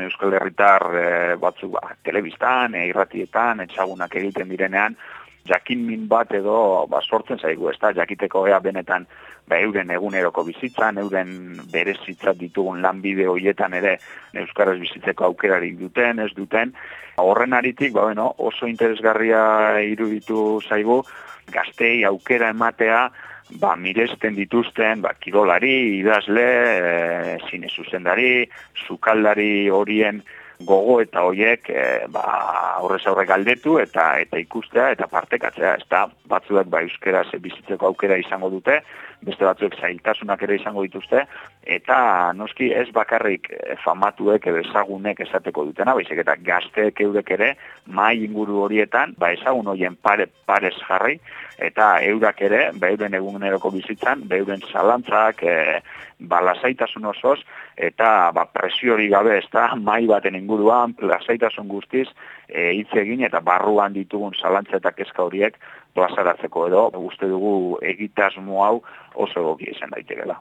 Euskal Herritar e, batzuk ba, telebistan, e, irratietan, etxagunak egiten direnean, jakin min bat edo ba, sortzen zaigu, ez jakiteko ea benetan ba, euren eguneroko bizitzan, euren berezitzat ditugun lanbide hoietan ere Euskaraz bizitzeko aukerari duten, ez duten. Horren aritik, ba, bueno, oso interesgarria iruditu zaigu, gaztei aukera ematea, ba, miresten dituzten, ba, kirolari, idazle, e, zine zuzendari, sukaldari horien gogo eta hoiek e, ba, aurrez aurre galdetu eta eta ikustea eta partekatzea, ez da batzuek ba, euskera bizitzeko aukera izango dute, beste batzuek zailtasunak ere izango dituzte, eta noski ez bakarrik eh, famatuek edo ezagunek esateko dutena, baizik eta gazteek eurek ere mai inguru horietan, ba ezagun horien pare, parez jarri, eta eurak ere, ba euren eguneroko bizitzan, ba euren zalantzak, e, ba lasaitasun osoz, eta ba presiori gabe ez da, mai baten inguruan, lasaitasun guztiz, e, hitz egin eta barruan ditugun zalantza eta kezka horiek plazaratzeko edo, uste dugu egitasmo hau oso egokia izan daitekeela.